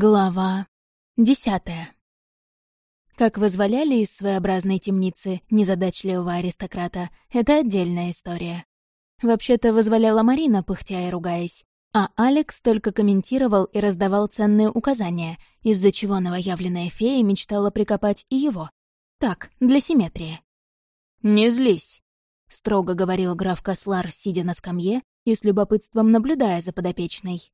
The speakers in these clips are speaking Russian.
Глава десятая. Как вызволяли из своеобразной темницы незадачливого аристократа, это отдельная история. Вообще-то вызволяла Марина, пыхтя и ругаясь, а Алекс только комментировал и раздавал ценные указания, из-за чего новоявленная фея мечтала прикопать и его. Так, для симметрии. «Не злись», — строго говорил граф Кослар, сидя на скамье и с любопытством наблюдая за подопечной.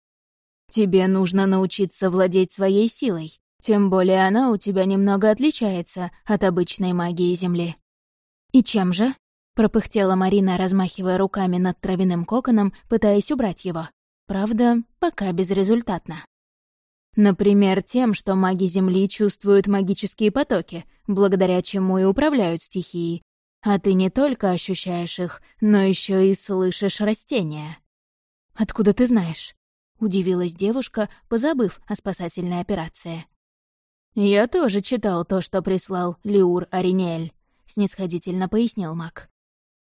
Тебе нужно научиться владеть своей силой, тем более она у тебя немного отличается от обычной магии Земли». «И чем же?» — пропыхтела Марина, размахивая руками над травяным коконом, пытаясь убрать его. Правда, пока безрезультатно. Например, тем, что маги Земли чувствуют магические потоки, благодаря чему и управляют стихией. А ты не только ощущаешь их, но еще и слышишь растения. «Откуда ты знаешь?» — удивилась девушка, позабыв о спасательной операции. «Я тоже читал то, что прислал Лиур Аринель», — снисходительно пояснил маг.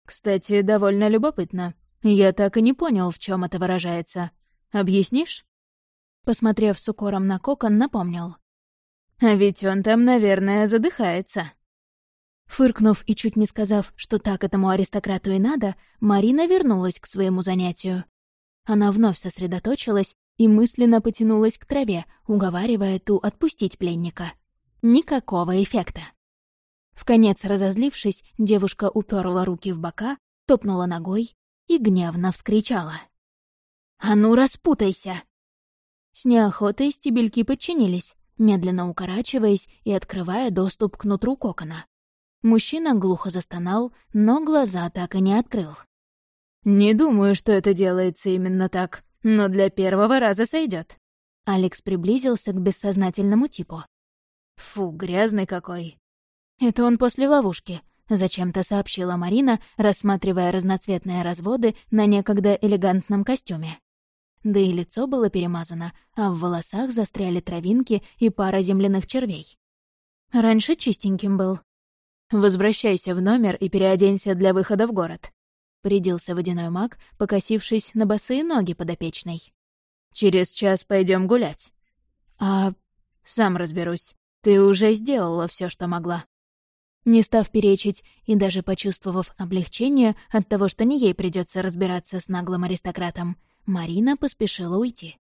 «Кстати, довольно любопытно. Я так и не понял, в чем это выражается. Объяснишь?» Посмотрев с укором на кокон, напомнил. «А ведь он там, наверное, задыхается». Фыркнув и чуть не сказав, что так этому аристократу и надо, Марина вернулась к своему занятию. Она вновь сосредоточилась и мысленно потянулась к траве, уговаривая ту отпустить пленника. Никакого эффекта. В конец разозлившись, девушка уперла руки в бока, топнула ногой и гневно вскричала. «А ну, распутайся!» С неохотой стебельки подчинились, медленно укорачиваясь и открывая доступ к нутру кокона. Мужчина глухо застонал, но глаза так и не открыл. «Не думаю, что это делается именно так, но для первого раза сойдет. Алекс приблизился к бессознательному типу. «Фу, грязный какой!» «Это он после ловушки», — зачем-то сообщила Марина, рассматривая разноцветные разводы на некогда элегантном костюме. Да и лицо было перемазано, а в волосах застряли травинки и пара земляных червей. Раньше чистеньким был. «Возвращайся в номер и переоденься для выхода в город. — порядился водяной маг, покосившись на босые ноги подопечной. «Через час пойдем гулять». «А...» «Сам разберусь. Ты уже сделала все, что могла». Не став перечить и даже почувствовав облегчение от того, что не ей придется разбираться с наглым аристократом, Марина поспешила уйти.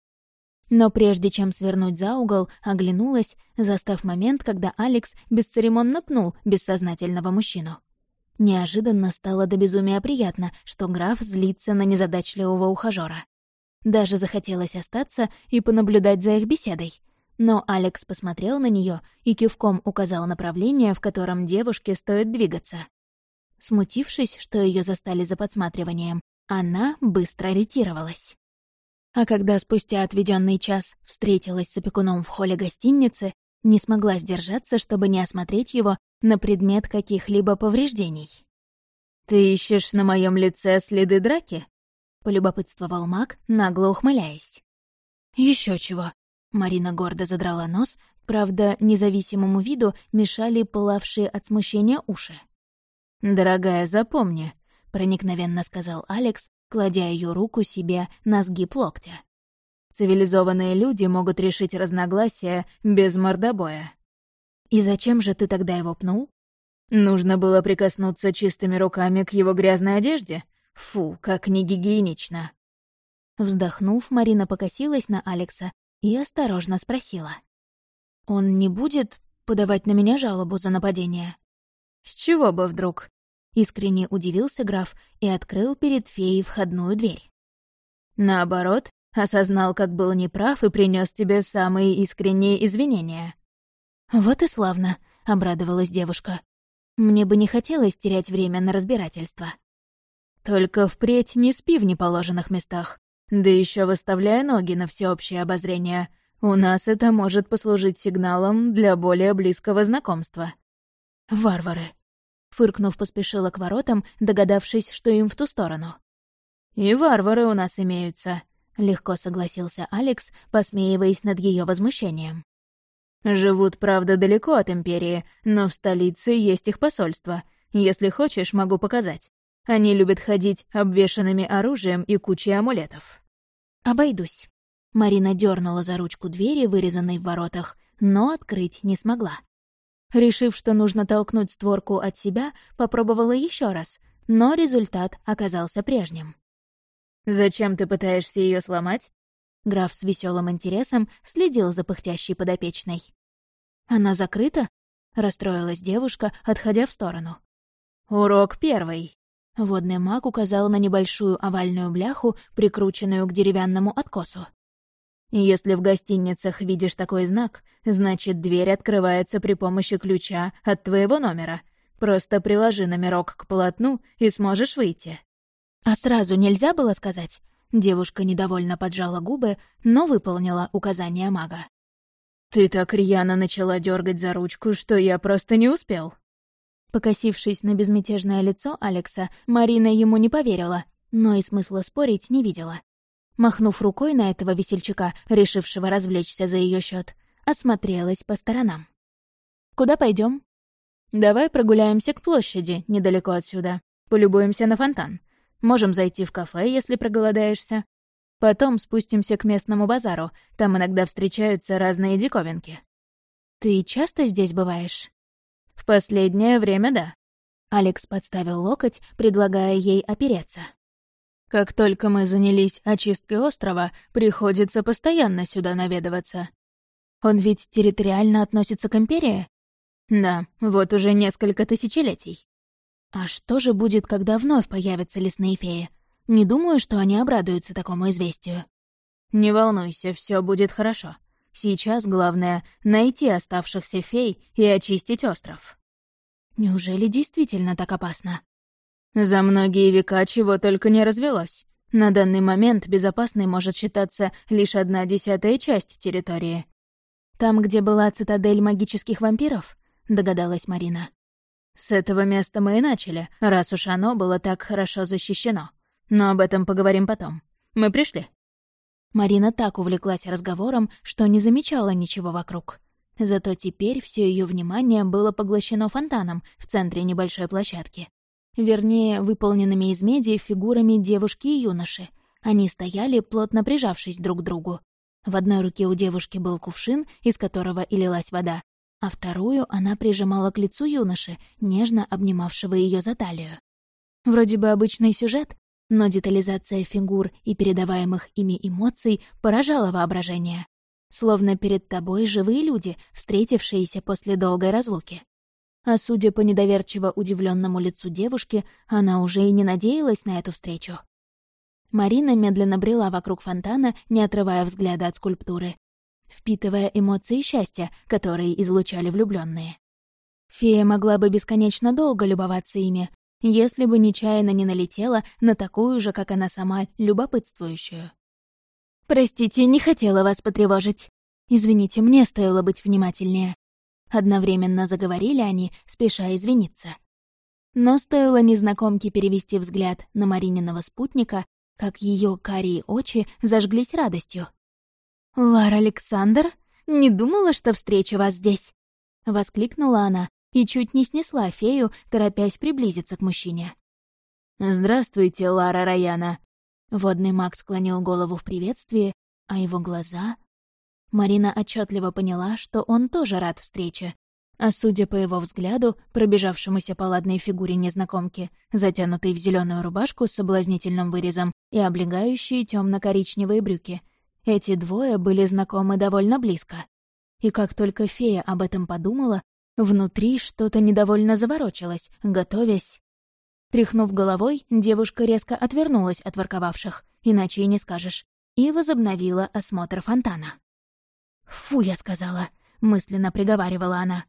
Но прежде чем свернуть за угол, оглянулась, застав момент, когда Алекс бесцеремонно пнул бессознательного мужчину. Неожиданно стало до безумия приятно, что граф злится на незадачливого ухажёра. Даже захотелось остаться и понаблюдать за их беседой. Но Алекс посмотрел на нее и кивком указал направление, в котором девушке стоит двигаться. Смутившись, что ее застали за подсматриванием, она быстро ретировалась. А когда спустя отведенный час встретилась с опекуном в холле гостиницы, не смогла сдержаться, чтобы не осмотреть его на предмет каких-либо повреждений. «Ты ищешь на моем лице следы драки?» — полюбопытствовал маг, нагло ухмыляясь. Еще чего!» — Марина гордо задрала нос, правда, независимому виду мешали пылавшие от смущения уши. «Дорогая, запомни», — проникновенно сказал Алекс, кладя ее руку себе на сгиб локтя. «Цивилизованные люди могут решить разногласия без мордобоя. «И зачем же ты тогда его пнул?» «Нужно было прикоснуться чистыми руками к его грязной одежде? Фу, как негигиенично!» Вздохнув, Марина покосилась на Алекса и осторожно спросила. «Он не будет подавать на меня жалобу за нападение?» «С чего бы вдруг?» Искренне удивился граф и открыл перед феей входную дверь. «Наоборот, осознал, как был неправ и принес тебе самые искренние извинения. «Вот и славно», — обрадовалась девушка. «Мне бы не хотелось терять время на разбирательство». «Только впредь не спи в неположенных местах, да еще выставляя ноги на всеобщее обозрение. У нас это может послужить сигналом для более близкого знакомства». «Варвары», — фыркнув, поспешила к воротам, догадавшись, что им в ту сторону. «И варвары у нас имеются», — легко согласился Алекс, посмеиваясь над ее возмущением. Живут, правда, далеко от Империи, но в столице есть их посольство. Если хочешь, могу показать. Они любят ходить обвешанными оружием и кучей амулетов». «Обойдусь». Марина дернула за ручку двери, вырезанной в воротах, но открыть не смогла. Решив, что нужно толкнуть створку от себя, попробовала еще раз, но результат оказался прежним. «Зачем ты пытаешься ее сломать?» Граф с веселым интересом следил за пыхтящей подопечной. «Она закрыта?» — расстроилась девушка, отходя в сторону. «Урок первый». Водный маг указал на небольшую овальную бляху, прикрученную к деревянному откосу. «Если в гостиницах видишь такой знак, значит, дверь открывается при помощи ключа от твоего номера. Просто приложи номерок к полотну и сможешь выйти». «А сразу нельзя было сказать?» Девушка недовольно поджала губы, но выполнила указание мага. «Ты так рьяно начала дергать за ручку, что я просто не успел». Покосившись на безмятежное лицо Алекса, Марина ему не поверила, но и смысла спорить не видела. Махнув рукой на этого весельчака, решившего развлечься за ее счет, осмотрелась по сторонам. «Куда пойдем? «Давай прогуляемся к площади, недалеко отсюда. Полюбуемся на фонтан. Можем зайти в кафе, если проголодаешься. Потом спустимся к местному базару, там иногда встречаются разные диковинки». «Ты часто здесь бываешь?» «В последнее время, да». Алекс подставил локоть, предлагая ей опереться. «Как только мы занялись очисткой острова, приходится постоянно сюда наведываться». «Он ведь территориально относится к Империи?» «Да, вот уже несколько тысячелетий». А что же будет, когда вновь появятся лесные феи? Не думаю, что они обрадуются такому известию. Не волнуйся, все будет хорошо. Сейчас главное — найти оставшихся фей и очистить остров. Неужели действительно так опасно? За многие века чего только не развелось. На данный момент безопасной может считаться лишь одна десятая часть территории. «Там, где была цитадель магических вампиров?» — догадалась Марина. С этого места мы и начали, раз уж оно было так хорошо защищено. Но об этом поговорим потом. Мы пришли. Марина так увлеклась разговором, что не замечала ничего вокруг. Зато теперь все ее внимание было поглощено фонтаном в центре небольшой площадки. Вернее, выполненными из меди фигурами девушки и юноши. Они стояли, плотно прижавшись друг к другу. В одной руке у девушки был кувшин, из которого и лилась вода, а вторую она прижимала к лицу юноши, нежно обнимавшего ее за талию. Вроде бы обычный сюжет, но детализация фигур и передаваемых ими эмоций поражала воображение. Словно перед тобой живые люди, встретившиеся после долгой разлуки. А судя по недоверчиво удивленному лицу девушки, она уже и не надеялась на эту встречу. Марина медленно брела вокруг фонтана, не отрывая взгляда от скульптуры, впитывая эмоции счастья, которые излучали влюбленные. Фея могла бы бесконечно долго любоваться ими, если бы нечаянно не налетела на такую же, как она сама, любопытствующую. «Простите, не хотела вас потревожить. Извините, мне стоило быть внимательнее». Одновременно заговорили они, спеша извиниться. Но стоило незнакомке перевести взгляд на Марининого спутника, как ее карие очи зажглись радостью. «Лара Александр? Не думала, что встречу вас здесь!» — воскликнула она и чуть не снесла фею, торопясь приблизиться к мужчине. «Здравствуйте, Лара Раяна!» Водный маг склонил голову в приветствии, а его глаза... Марина отчетливо поняла, что он тоже рад встрече. А судя по его взгляду, пробежавшемуся по ладной фигуре незнакомки, затянутой в зеленую рубашку с соблазнительным вырезом и облегающие темно коричневые брюки — эти двое были знакомы довольно близко. И как только фея об этом подумала, внутри что-то недовольно заворочилось, готовясь. Тряхнув головой, девушка резко отвернулась от ворковавших, иначе и не скажешь, и возобновила осмотр фонтана. «Фу, я сказала», — мысленно приговаривала она.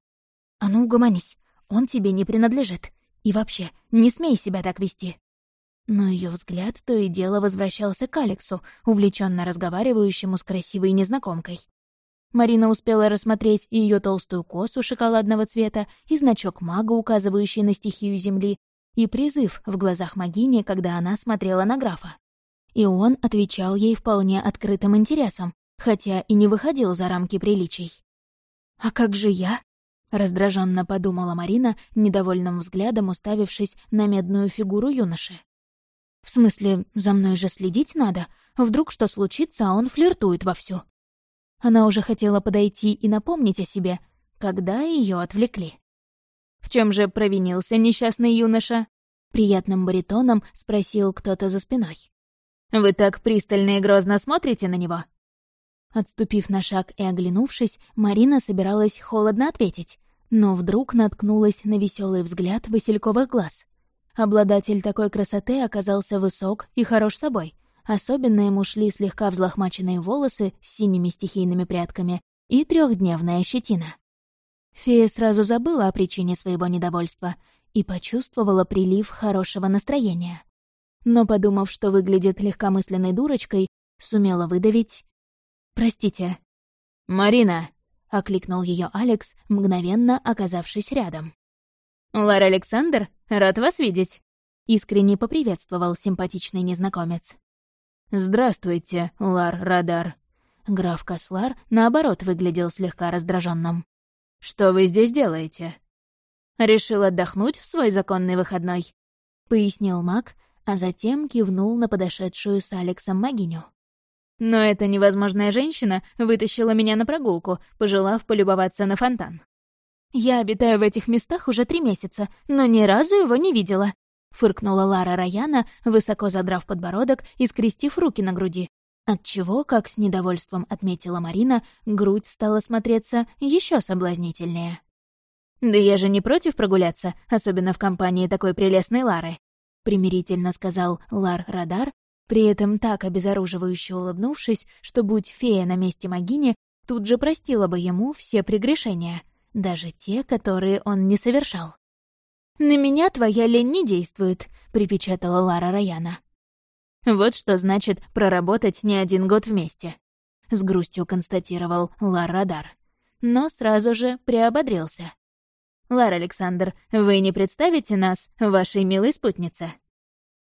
«А ну, угомонись, он тебе не принадлежит. И вообще, не смей себя так вести». Но ее взгляд то и дело возвращался к Алексу, увлеченно разговаривающему с красивой незнакомкой. Марина успела рассмотреть и ее толстую косу шоколадного цвета, и значок мага, указывающий на стихию Земли, и призыв в глазах Магини, когда она смотрела на графа. И он отвечал ей вполне открытым интересом, хотя и не выходил за рамки приличий. «А как же я?» — раздраженно подумала Марина, недовольным взглядом уставившись на медную фигуру юноши. В смысле, за мной же следить надо, Вдруг что случится, а он флиртует вовсю. Она уже хотела подойти и напомнить о себе, когда ее отвлекли. «В чем же провинился несчастный юноша?» Приятным баритоном спросил кто-то за спиной. «Вы так пристально и грозно смотрите на него?» Отступив на шаг и оглянувшись, Марина собиралась холодно ответить, но вдруг наткнулась на веселый взгляд васильковых глаз. Обладатель такой красоты оказался высок и хорош собой. Особенно ему шли слегка взлохмаченные волосы с синими стихийными прядками и трехдневная щетина. Фея сразу забыла о причине своего недовольства и почувствовала прилив хорошего настроения. Но, подумав, что выглядит легкомысленной дурочкой, сумела выдавить «Простите». «Марина!» — окликнул ее Алекс, мгновенно оказавшись рядом. «Лар Александр, рад вас видеть!» — искренне поприветствовал симпатичный незнакомец. «Здравствуйте, Лар Радар». Граф Кослар, наоборот, выглядел слегка раздраженным. «Что вы здесь делаете?» «Решил отдохнуть в свой законный выходной», — пояснил маг, а затем кивнул на подошедшую с Алексом магиню. Но эта невозможная женщина вытащила меня на прогулку, пожелав полюбоваться на фонтан. «Я обитаю в этих местах уже три месяца, но ни разу его не видела», — фыркнула Лара Раяна, высоко задрав подбородок и скрестив руки на груди. Отчего, как с недовольством отметила Марина, грудь стала смотреться еще соблазнительнее. «Да я же не против прогуляться, особенно в компании такой прелестной Лары», — примирительно сказал Лар Радар, при этом так обезоруживающе улыбнувшись, что, будь фея на месте Магини, тут же простила бы ему все прегрешения, даже те, которые он не совершал. «На меня твоя лень не действует», — припечатала Лара Раяна. «Вот что значит проработать не один год вместе», — с грустью констатировал Лар Радар. Но сразу же приободрился. «Лар Александр, вы не представите нас, вашей милой спутнице?»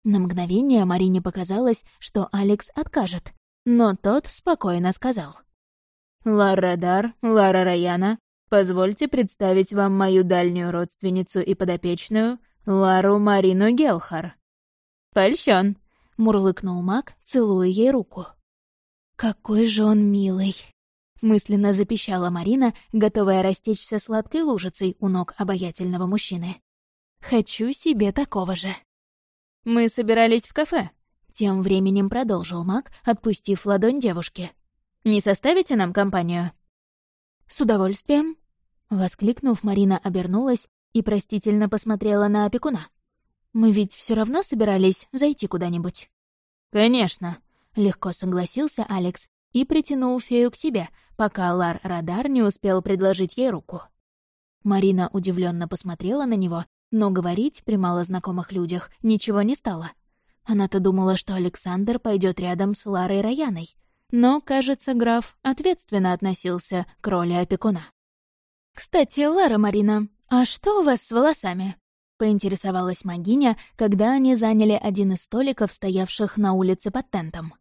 На мгновение Марине показалось, что Алекс откажет, но тот спокойно сказал. «Лара Дар, Лара Раяна, позвольте представить вам мою дальнюю родственницу и подопечную, Лару Марину Гелхар». «Польщен», — мурлыкнул маг, целуя ей руку. «Какой же он милый!» — мысленно запищала Марина, готовая растечься сладкой лужицей у ног обаятельного мужчины. «Хочу себе такого же». «Мы собирались в кафе», — тем временем продолжил маг, отпустив ладонь девушки. «Не составите нам компанию?» «С удовольствием», — воскликнув, Марина обернулась и простительно посмотрела на опекуна. «Мы ведь все равно собирались зайти куда-нибудь». «Конечно», — легко согласился Алекс и притянул фею к себе, пока Лар Радар не успел предложить ей руку. Марина удивленно посмотрела на него но говорить при малознакомых людях ничего не стало. Она-то думала, что Александр пойдет рядом с Ларой Раяной. Но, кажется, граф ответственно относился к роли опекуна. «Кстати, Лара Марина, а что у вас с волосами?» — поинтересовалась Магиня, когда они заняли один из столиков, стоявших на улице под тентом.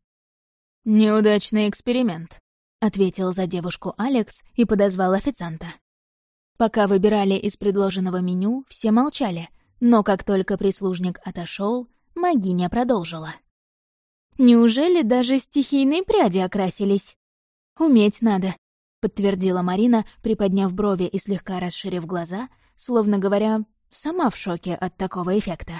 «Неудачный эксперимент», — ответил за девушку Алекс и подозвал официанта. Пока выбирали из предложенного меню, все молчали, но как только прислужник отошел, магиня продолжила. «Неужели даже стихийные пряди окрасились? Уметь надо», — подтвердила Марина, приподняв брови и слегка расширив глаза, словно говоря, сама в шоке от такого эффекта.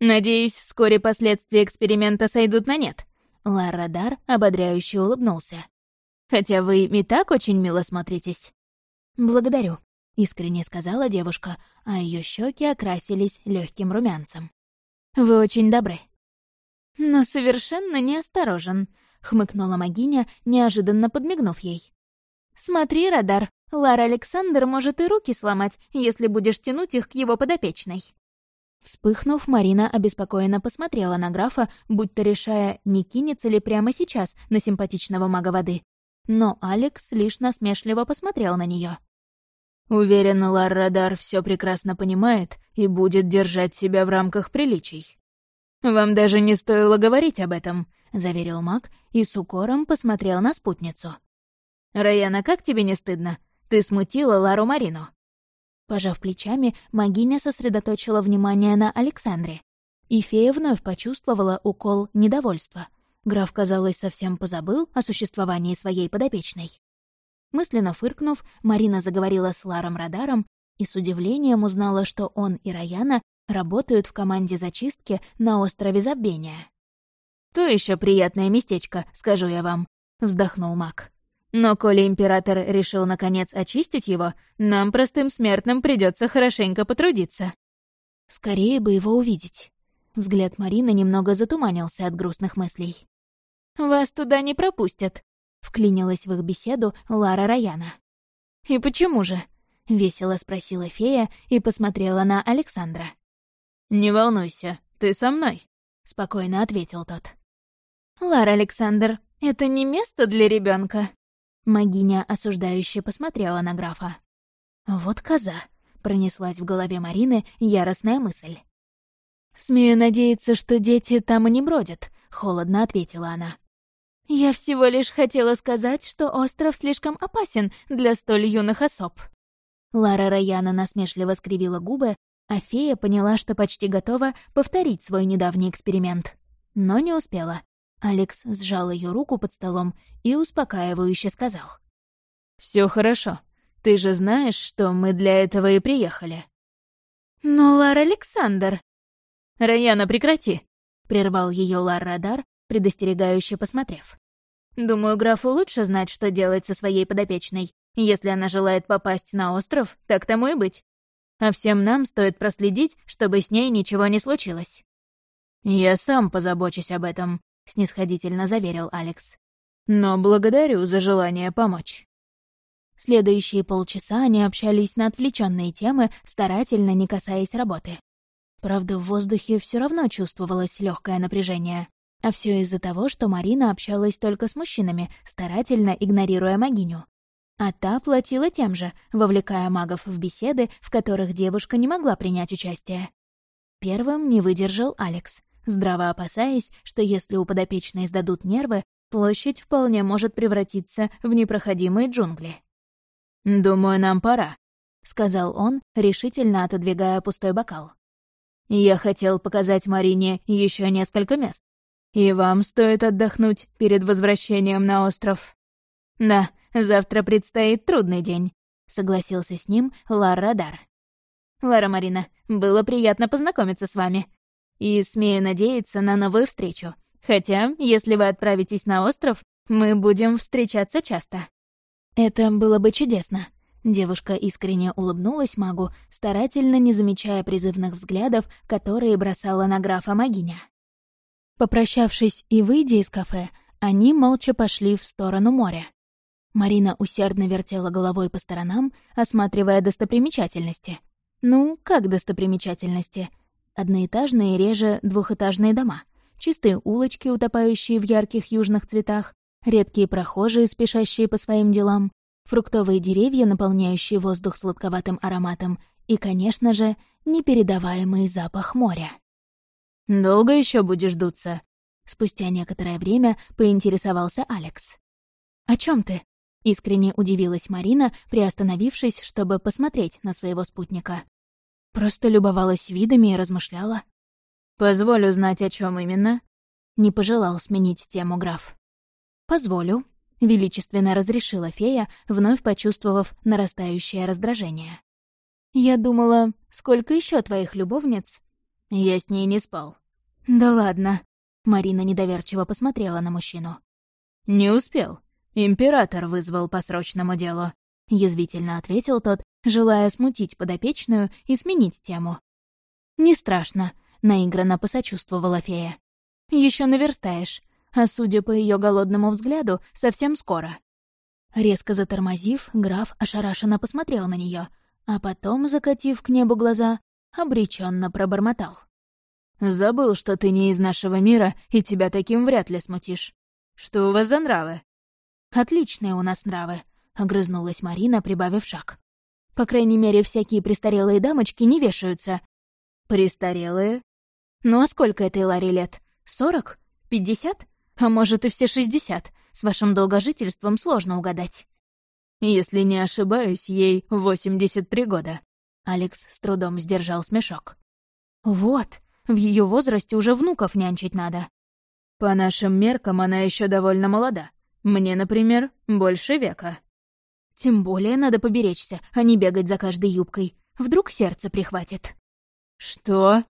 «Надеюсь, вскоре последствия эксперимента сойдут на нет», — Ларадар ободряюще улыбнулся. «Хотя вы и так очень мило смотритесь». «Благодарю», — искренне сказала девушка, а ее щеки окрасились легким румянцем. «Вы очень добры». «Но совершенно неосторожен», — хмыкнула Магиня, неожиданно подмигнув ей. «Смотри, радар, Лара Александр может и руки сломать, если будешь тянуть их к его подопечной». Вспыхнув, Марина обеспокоенно посмотрела на графа, будто решая, не кинется ли прямо сейчас на симпатичного мага воды, но Алекс лишь насмешливо посмотрел на нее. «Уверен, Лар-Радар все прекрасно понимает и будет держать себя в рамках приличий». «Вам даже не стоило говорить об этом», — заверил маг и с укором посмотрел на спутницу. «Раяна, как тебе не стыдно? Ты смутила Лару Марину». Пожав плечами, магиня сосредоточила внимание на Александре. И фея вновь почувствовала укол недовольства. Граф, казалось, совсем позабыл о существовании своей подопечной. Мысленно фыркнув, Марина заговорила с Ларом Радаром и с удивлением узнала, что он и Раяна работают в команде зачистки на острове Забвения. «То еще приятное местечко, скажу я вам», — вздохнул маг. «Но коли император решил, наконец, очистить его, нам, простым смертным, придется хорошенько потрудиться». Скорее бы его увидеть. Взгляд Марины немного затуманился от грустных мыслей. «Вас туда не пропустят», — вклинилась в их беседу Лара Раяна. «И почему же?» — весело спросила фея и посмотрела на Александра. «Не волнуйся, ты со мной», — спокойно ответил тот. «Лара Александр, это не место для ребенка. Магиня осуждающе посмотрела на графа. «Вот коза», — пронеслась в голове Марины яростная мысль. «Смею надеяться, что дети там и не бродят», — холодно ответила она. «Я всего лишь хотела сказать, что остров слишком опасен для столь юных особ». Лара Раяна насмешливо скривила губы, а фея поняла, что почти готова повторить свой недавний эксперимент. Но не успела. Алекс сжал ее руку под столом и успокаивающе сказал. Все хорошо. Ты же знаешь, что мы для этого и приехали». «Но, Лар Александр...» «Раяна, прекрати!» — прервал ее Лар Радар, предостерегающе посмотрев. «Думаю, графу лучше знать, что делать со своей подопечной. Если она желает попасть на остров, так тому и быть. А всем нам стоит проследить, чтобы с ней ничего не случилось». «Я сам позабочусь об этом», — снисходительно заверил Алекс. «Но благодарю за желание помочь». Следующие полчаса они общались на отвлеченные темы, старательно не касаясь работы. Правда, в воздухе все равно чувствовалось легкое напряжение. А все из-за того, что Марина общалась только с мужчинами, старательно игнорируя магиню. А та платила тем же, вовлекая магов в беседы, в которых девушка не могла принять участие. Первым не выдержал Алекс, здраво опасаясь, что если у подопечной сдадут нервы, площадь вполне может превратиться в непроходимые джунгли. «Думаю, нам пора», — сказал он, решительно отодвигая пустой бокал. Я хотел показать Марине еще несколько мест. И вам стоит отдохнуть перед возвращением на остров. Да, завтра предстоит трудный день, согласился с ним Лара Дар. Лара Марина, было приятно познакомиться с вами. И смею надеяться на новую встречу. Хотя, если вы отправитесь на остров, мы будем встречаться часто. Это было бы чудесно. Девушка искренне улыбнулась магу, старательно не замечая призывных взглядов, которые бросала на графа магиня. Попрощавшись и выйдя из кафе, они молча пошли в сторону моря. Марина усердно вертела головой по сторонам, осматривая достопримечательности. Ну, как достопримечательности? Одноэтажные реже двухэтажные дома, чистые улочки, утопающие в ярких южных цветах, редкие прохожие, спешащие по своим делам, фруктовые деревья, наполняющие воздух сладковатым ароматом, и, конечно же, непередаваемый запах моря. «Долго еще будешь дуться?» Спустя некоторое время поинтересовался Алекс. «О чем ты?» — искренне удивилась Марина, приостановившись, чтобы посмотреть на своего спутника. Просто любовалась видами и размышляла. «Позволю знать, о чем именно?» Не пожелал сменить тему граф. «Позволю», — величественно разрешила фея, вновь почувствовав нарастающее раздражение. «Я думала, сколько еще твоих любовниц?» «Я с ней не спал». «Да ладно». Марина недоверчиво посмотрела на мужчину. «Не успел. Император вызвал по срочному делу», — язвительно ответил тот, желая смутить подопечную и сменить тему. «Не страшно», — наигранно посочувствовала фея. Еще наверстаешь а судя по ее голодному взгляду, совсем скоро. Резко затормозив, граф ошарашенно посмотрел на нее, а потом, закатив к небу глаза, обреченно пробормотал. «Забыл, что ты не из нашего мира, и тебя таким вряд ли смутишь. Что у вас за нравы?» «Отличные у нас нравы», — огрызнулась Марина, прибавив шаг. «По крайней мере, всякие престарелые дамочки не вешаются». «Престарелые?» «Ну а сколько этой Ларе лет? Сорок? Пятьдесят? А может, и все шестьдесят. С вашим долгожительством сложно угадать. Если не ошибаюсь, ей восемьдесят три года. Алекс с трудом сдержал смешок. Вот, в ее возрасте уже внуков нянчить надо. По нашим меркам она еще довольно молода. Мне, например, больше века. Тем более надо поберечься, а не бегать за каждой юбкой. Вдруг сердце прихватит. Что?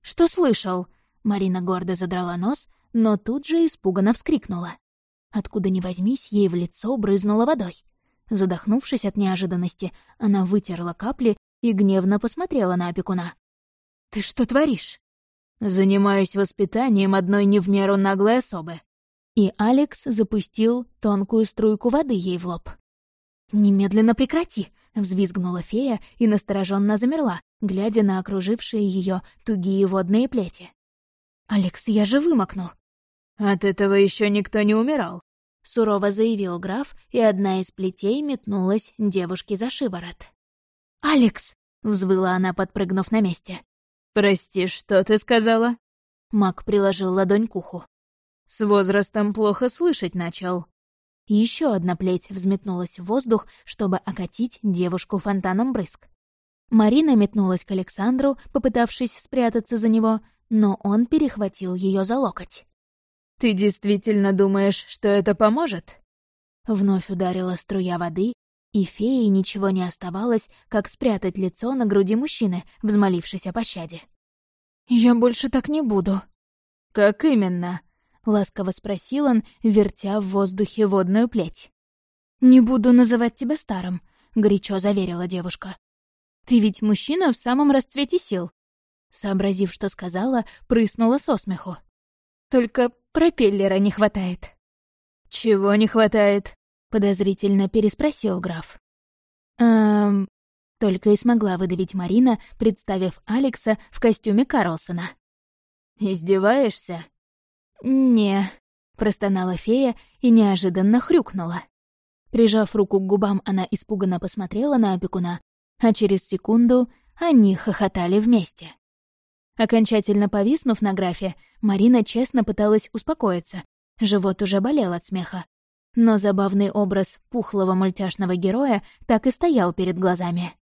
Что слышал? Марина гордо задрала нос, но тут же испуганно вскрикнула. Откуда ни возьмись, ей в лицо брызнула водой. Задохнувшись от неожиданности, она вытерла капли и гневно посмотрела на опекуна. «Ты что творишь?» «Занимаюсь воспитанием одной не в меру наглой особы». И Алекс запустил тонкую струйку воды ей в лоб. «Немедленно прекрати!» — взвизгнула фея и настороженно замерла, глядя на окружившие ее тугие водные плети. «Алекс, я же вымокну!» «От этого еще никто не умирал», — сурово заявил граф, и одна из плетей метнулась девушке за шиворот. «Алекс!» — взвыла она, подпрыгнув на месте. «Прости, что ты сказала?» Мак приложил ладонь к уху. «С возрастом плохо слышать начал». Еще одна плеть взметнулась в воздух, чтобы окатить девушку фонтаном брызг. Марина метнулась к Александру, попытавшись спрятаться за него, но он перехватил ее за локоть. «Ты действительно думаешь, что это поможет?» Вновь ударила струя воды, и фее ничего не оставалось, как спрятать лицо на груди мужчины, взмолившись о пощаде. «Я больше так не буду». «Как именно?» — ласково спросил он, вертя в воздухе водную плеть. «Не буду называть тебя старым», — горячо заверила девушка. «Ты ведь мужчина в самом расцвете сил». Сообразив, что сказала, прыснула со смеху. «Только пропеллера не хватает». «Чего не хватает?» — подозрительно переспросил граф. «Эм...» — только и смогла выдавить Марина, представив Алекса в костюме Карлсона. «Издеваешься?» «Не», — простонала фея и неожиданно хрюкнула. Прижав руку к губам, она испуганно посмотрела на опекуна, а через секунду они хохотали вместе. Окончательно повиснув на графе, Марина честно пыталась успокоиться. Живот уже болел от смеха. Но забавный образ пухлого мультяшного героя так и стоял перед глазами.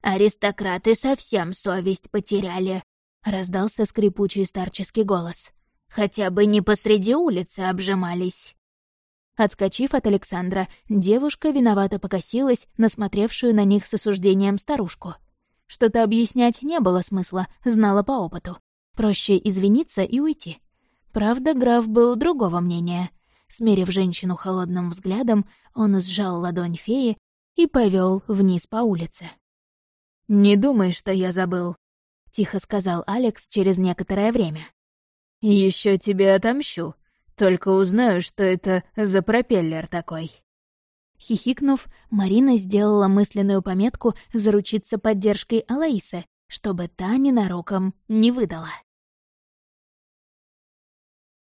«Аристократы совсем совесть потеряли», — раздался скрипучий старческий голос. Хотя бы не посреди улицы обжимались. Отскочив от Александра, девушка виновато покосилась на смотревшую на них с осуждением старушку. Что-то объяснять не было смысла, знала по опыту. Проще извиниться и уйти. Правда, граф был другого мнения. Смерив женщину холодным взглядом, он сжал ладонь феи и повел вниз по улице. «Не думай, что я забыл», — тихо сказал Алекс через некоторое время. Еще тебе отомщу. Только узнаю, что это за пропеллер такой». Хихикнув, Марина сделала мысленную пометку заручиться поддержкой Алаисы, чтобы та ненароком не выдала.